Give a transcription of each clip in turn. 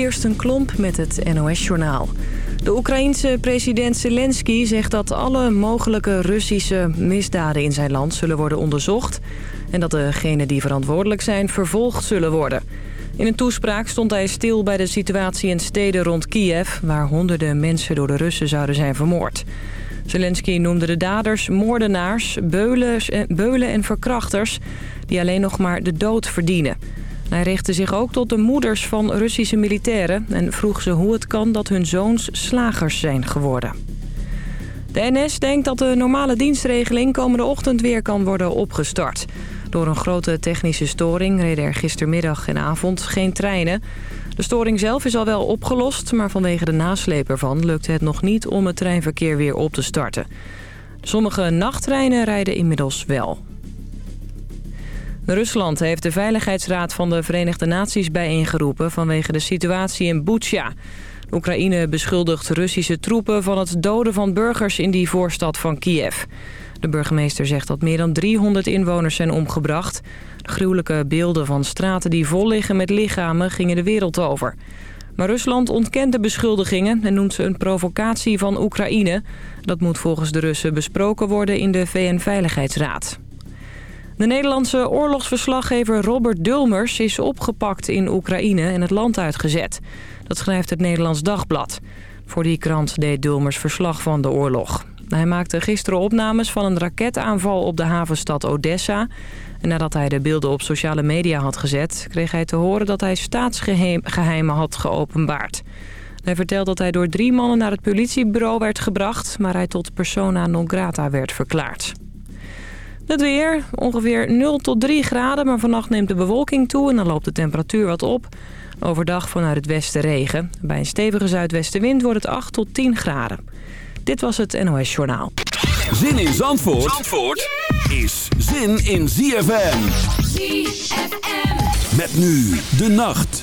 Kirsten Klomp met het NOS-journaal. De Oekraïense president Zelensky zegt dat alle mogelijke Russische misdaden in zijn land zullen worden onderzocht... en dat degenen die verantwoordelijk zijn vervolgd zullen worden. In een toespraak stond hij stil bij de situatie in steden rond Kiev... waar honderden mensen door de Russen zouden zijn vermoord. Zelensky noemde de daders moordenaars, beulen en verkrachters... die alleen nog maar de dood verdienen... Hij richtte zich ook tot de moeders van Russische militairen... en vroeg ze hoe het kan dat hun zoons slagers zijn geworden. De NS denkt dat de normale dienstregeling komende ochtend weer kan worden opgestart. Door een grote technische storing reden er gistermiddag en avond geen treinen. De storing zelf is al wel opgelost, maar vanwege de nasleep ervan lukte het nog niet om het treinverkeer weer op te starten. Sommige nachttreinen rijden inmiddels wel. Rusland heeft de Veiligheidsraad van de Verenigde Naties bijeengeroepen vanwege de situatie in Butsja. Oekraïne beschuldigt Russische troepen van het doden van burgers in die voorstad van Kiev. De burgemeester zegt dat meer dan 300 inwoners zijn omgebracht. Gruwelijke beelden van straten die vol liggen met lichamen gingen de wereld over. Maar Rusland ontkent de beschuldigingen en noemt ze een provocatie van Oekraïne. Dat moet volgens de Russen besproken worden in de VN-veiligheidsraad. De Nederlandse oorlogsverslaggever Robert Dulmers is opgepakt in Oekraïne en het land uitgezet. Dat schrijft het Nederlands Dagblad. Voor die krant deed Dulmers verslag van de oorlog. Hij maakte gisteren opnames van een raketaanval op de havenstad Odessa. En nadat hij de beelden op sociale media had gezet... kreeg hij te horen dat hij staatsgeheimen had geopenbaard. Hij vertelde dat hij door drie mannen naar het politiebureau werd gebracht... maar hij tot persona non grata werd verklaard. Het weer, ongeveer 0 tot 3 graden, maar vannacht neemt de bewolking toe en dan loopt de temperatuur wat op. Overdag vanuit het westen regen. Bij een stevige zuidwestenwind wordt het 8 tot 10 graden. Dit was het NOS Journaal. Zin in Zandvoort, Zandvoort is zin in ZFM. ZFM. Met nu de nacht.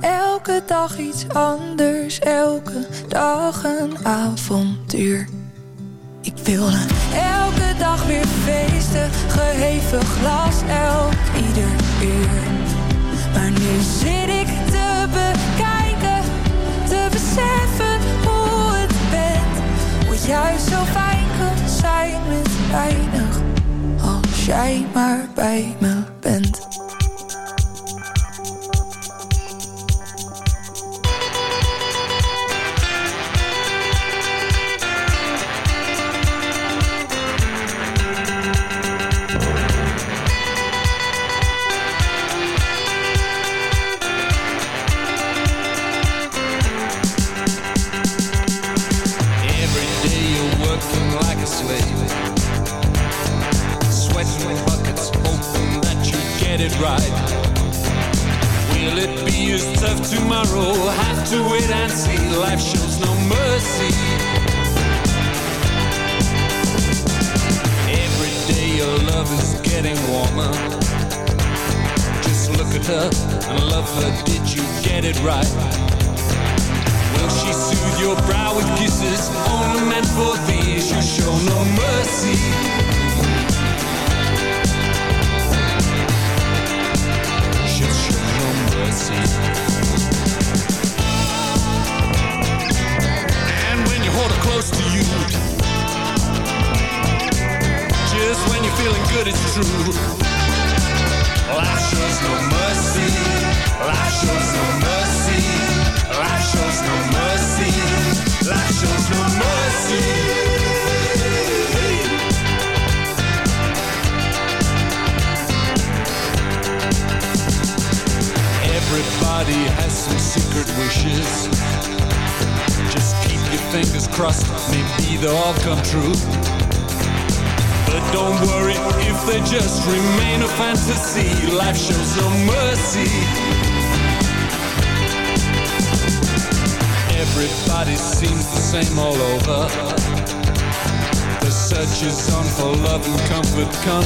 Elke dag iets anders, elke dag een avontuur. Ik wilde elke dag weer feesten, geheven glas elk ieder uur. Maar nu zit ik te bekijken, te beseffen hoe het bent. Hoe juist zo fijn kan zijn met weinig, als jij maar bij me bent.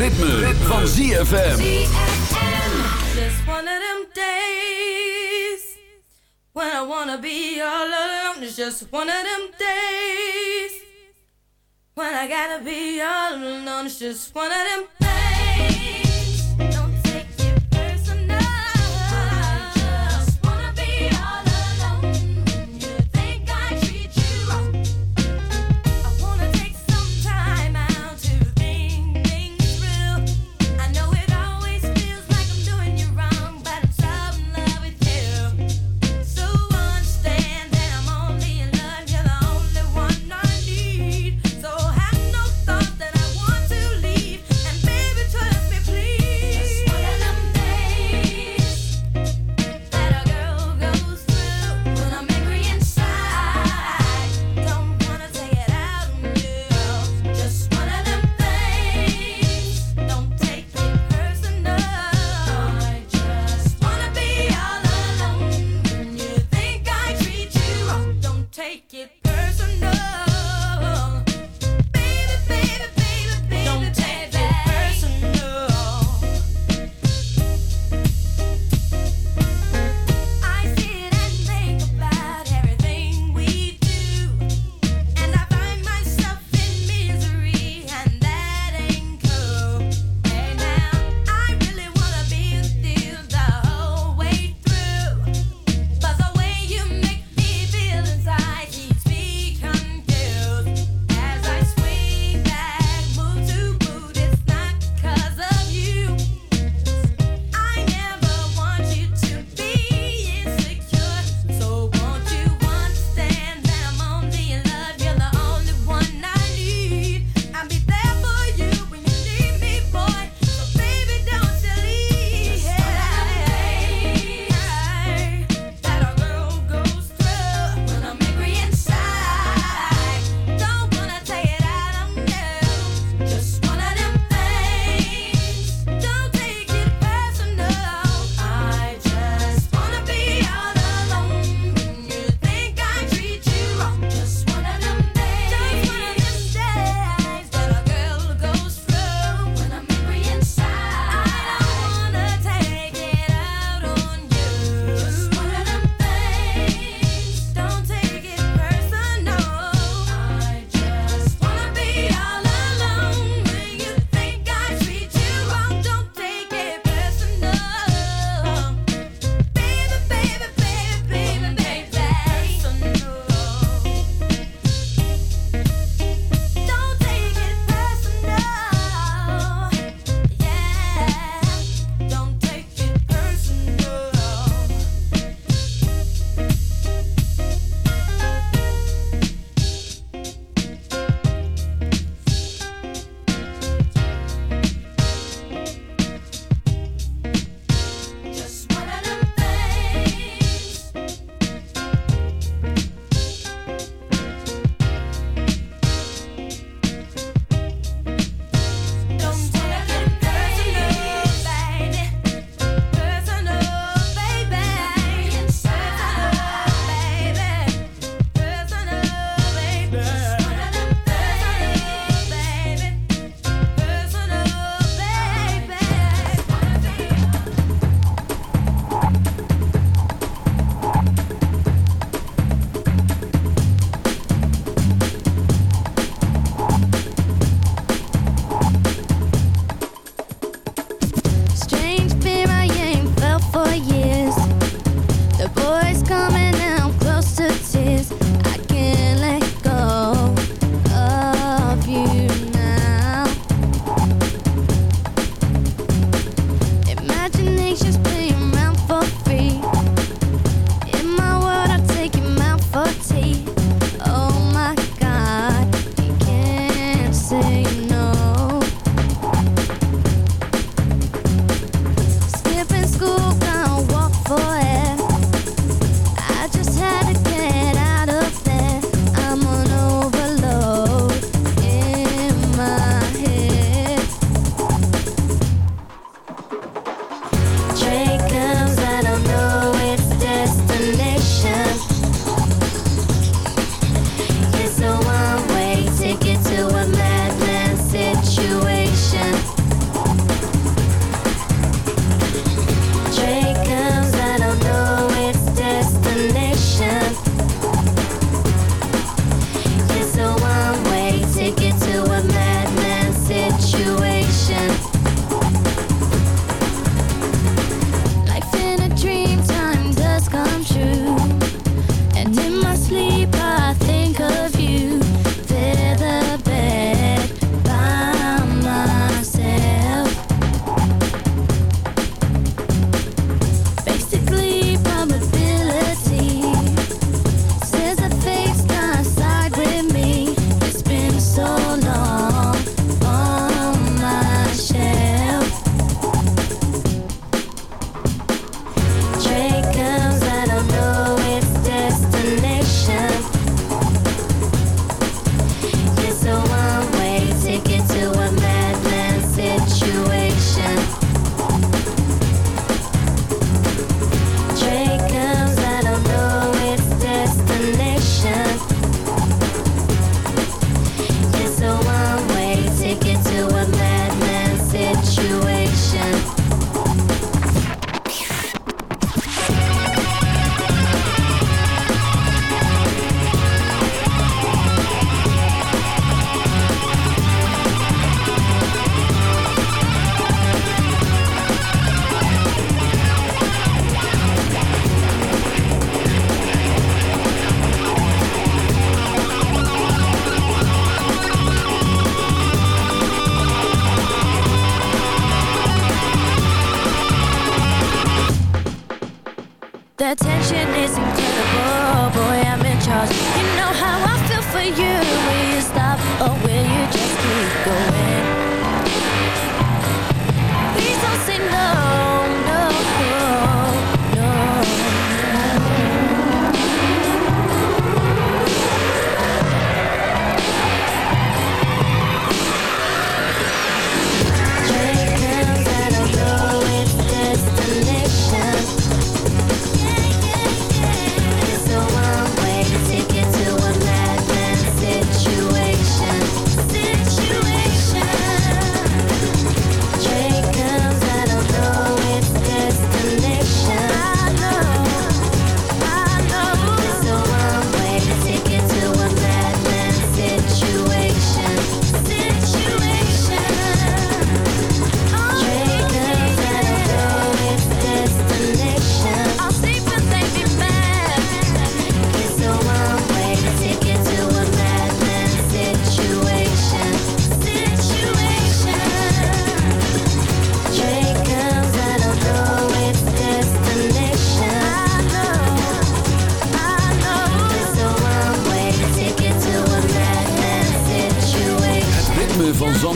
Ritme, van ZFM. Just one of them days when I wanna be all alone. It's just one of them days when I gotta be all alone. It's just one of them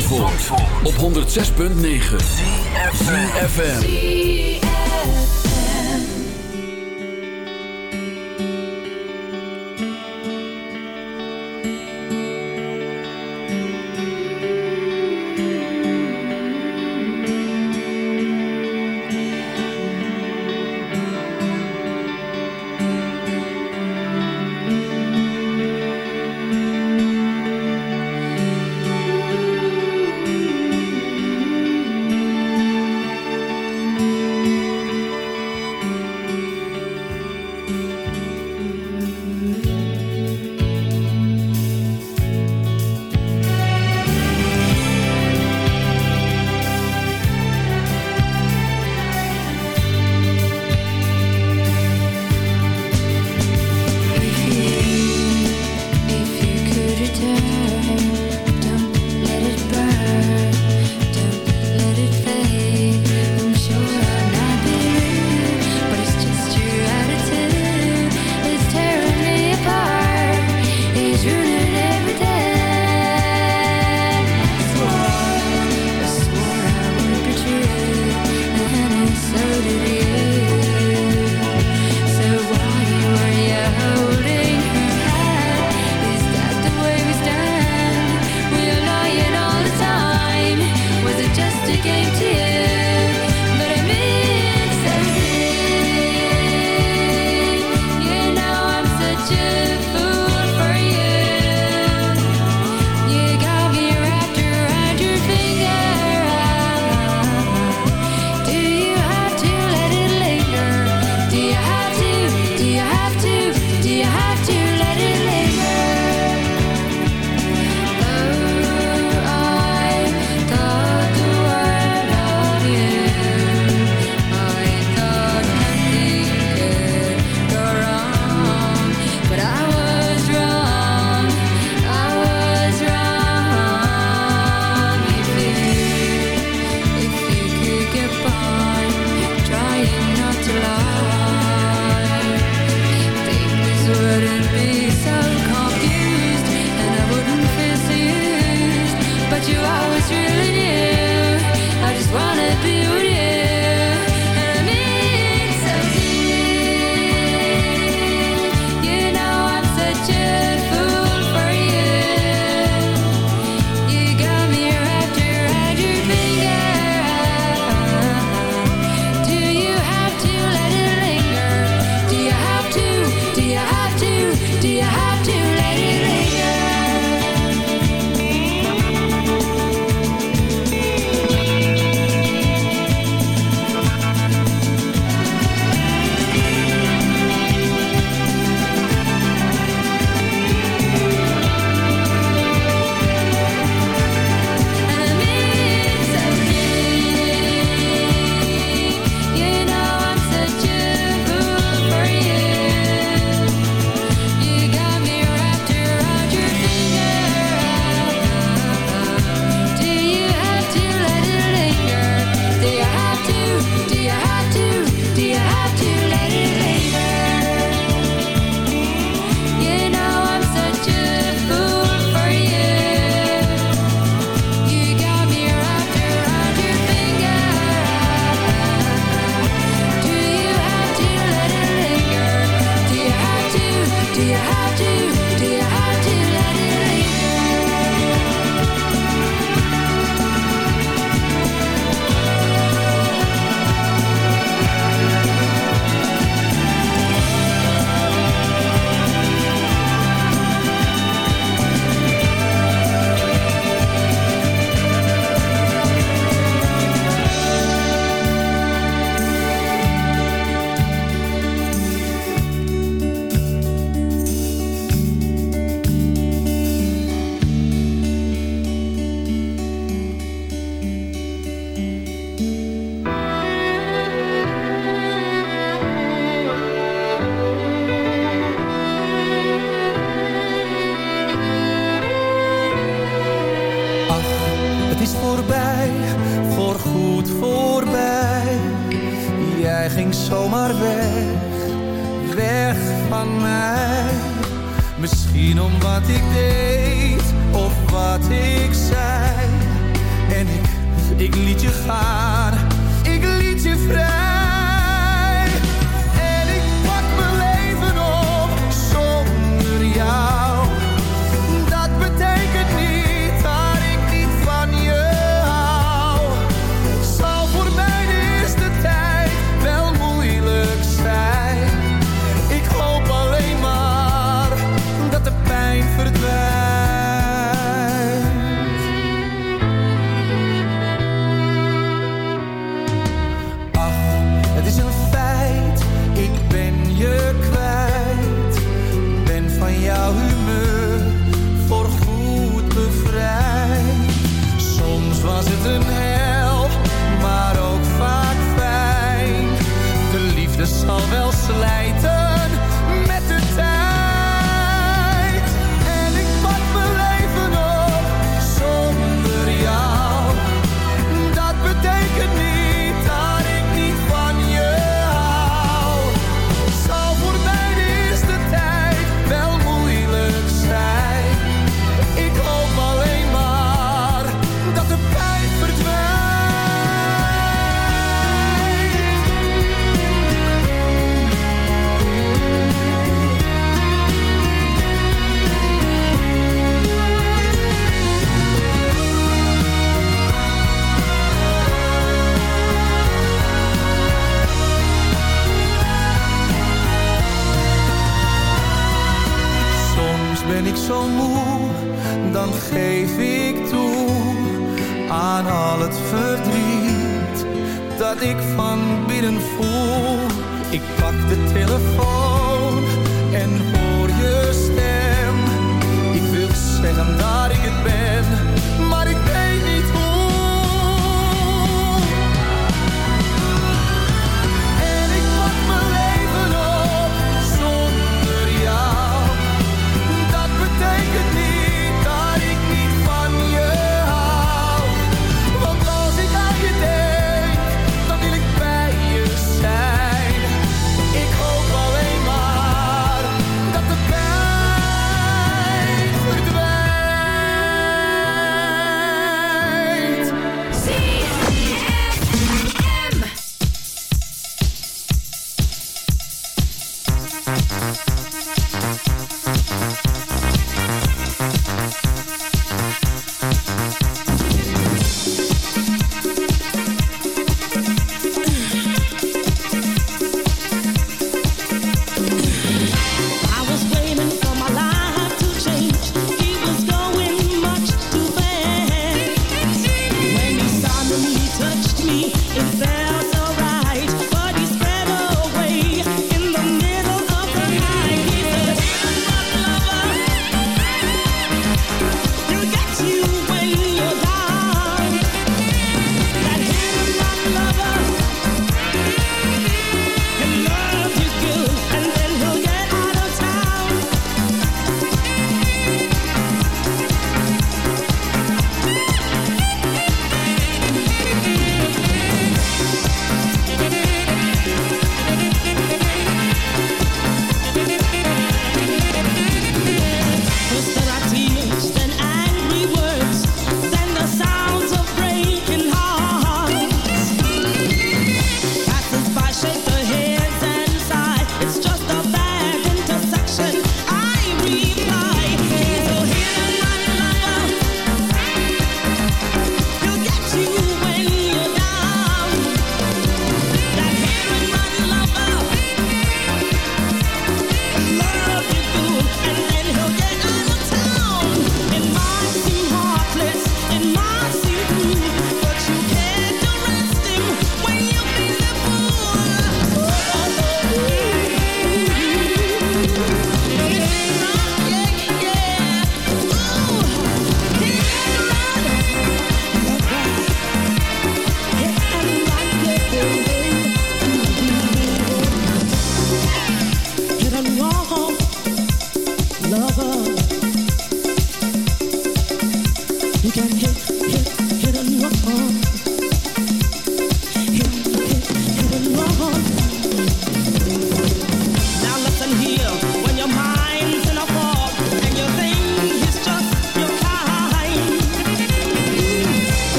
106.9 FM.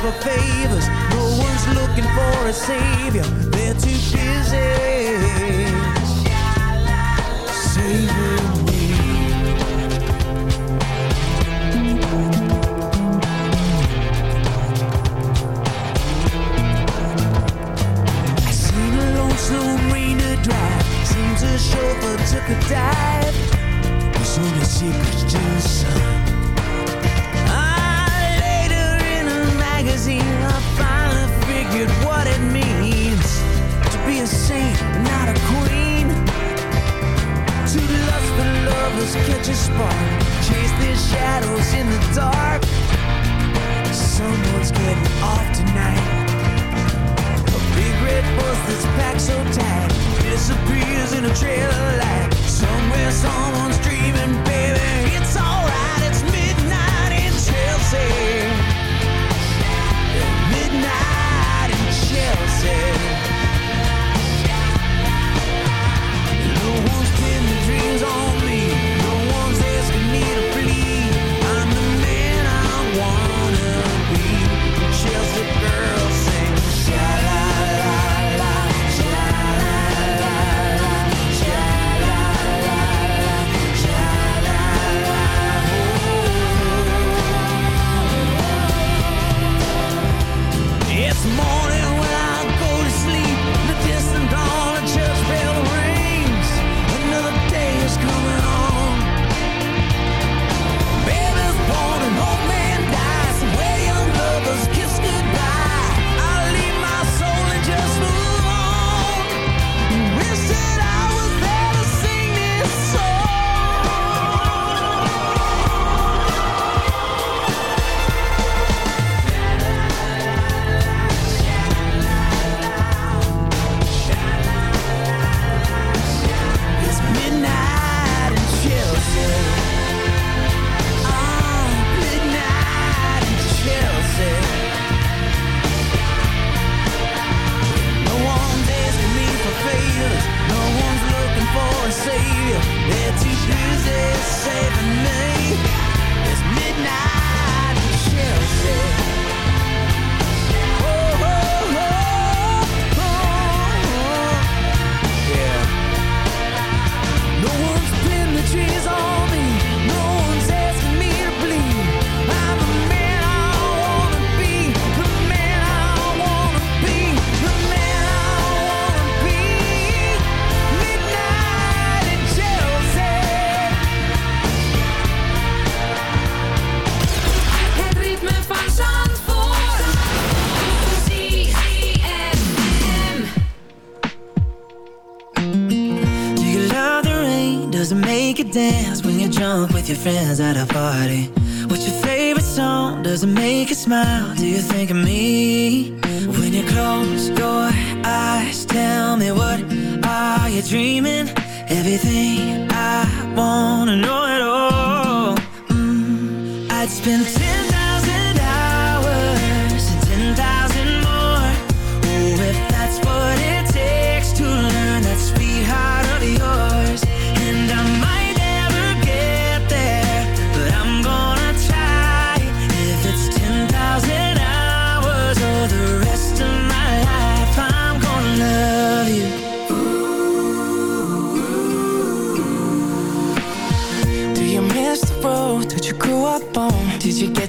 for favors. No one's looking for a savior. They're too busy saving me. I seen a lonesome marina drive. Seems a chauffeur took a dive. There's only secrets to the sun. Figured what it means to be a saint, not a queen. Two lustful lovers catch a spark, chase their shadows in the dark. Someone's getting off tonight. A big red bus that's packed so tight disappears in a trail of light. Somewhere someone's dreaming, baby. With your friends at a party? What's your favorite song? Does it make you smile? Do you think of me? When you close your eyes, tell me what are you dreaming? Everything I wanna know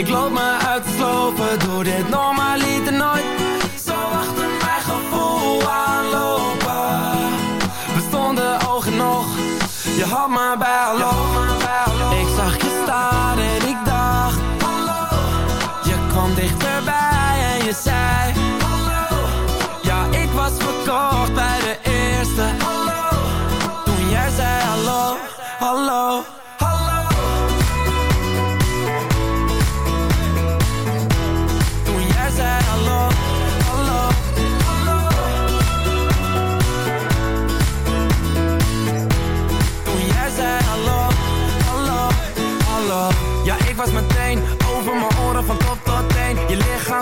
Ik loop me uit te slopen Doe dit normaliter nooit. Zo achter mijn gevoel aanlopen. We stonden oog in oog Je had maar bij hallo. Ik zag je staan en ik dacht Hallo. Je kwam dichterbij en je zei Hallo. Ja, ik was verkocht bij de eerste. Hallo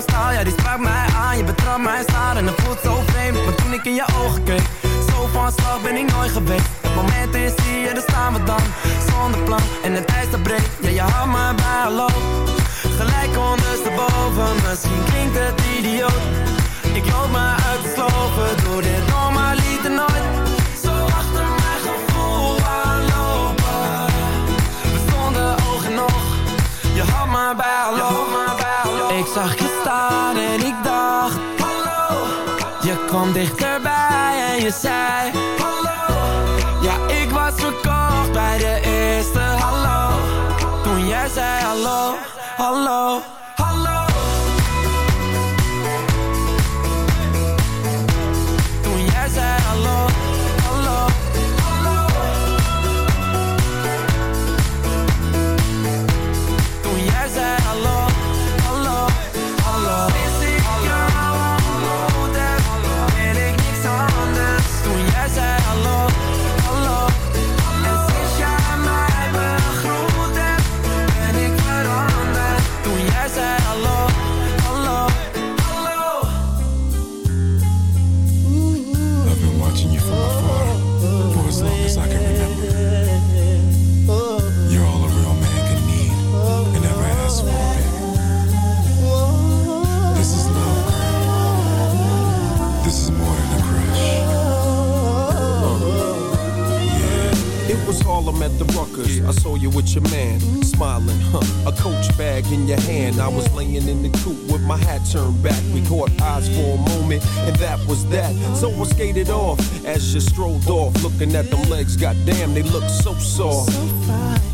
Ja die sprak mij aan. Je betrapt mij staan en het voelt zo vreemd. Maar toen ik in je ogen keek Zo van slag ben ik nooit geweest. Het moment is hier, daar staan we dan. Zonder plan en het ijs dat breekt Ja, je had me bij hallo Gelijk ondersteboven Misschien klinkt het idioot. Ik loop me uit te slopen Doe dit normaliter your side with turned back. We caught eyes for a moment, and that was that. So I skated off as you strolled off, looking at them legs. Goddamn, they look so soft.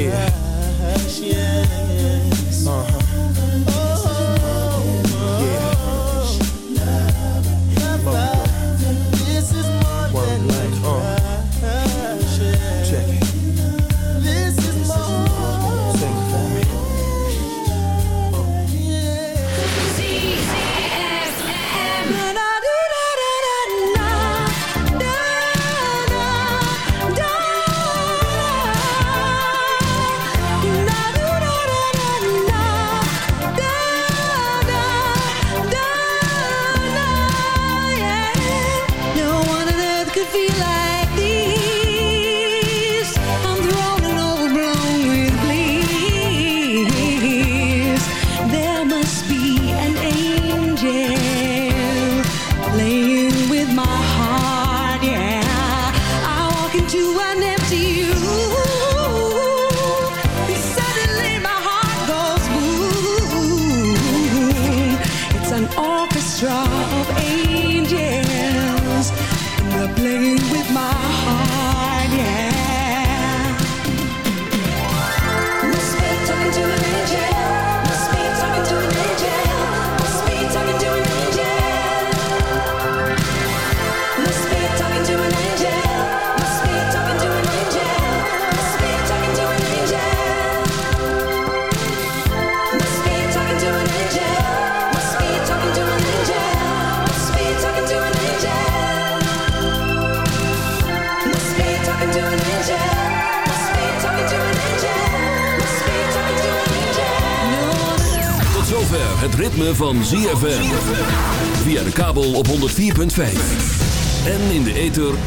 Yeah.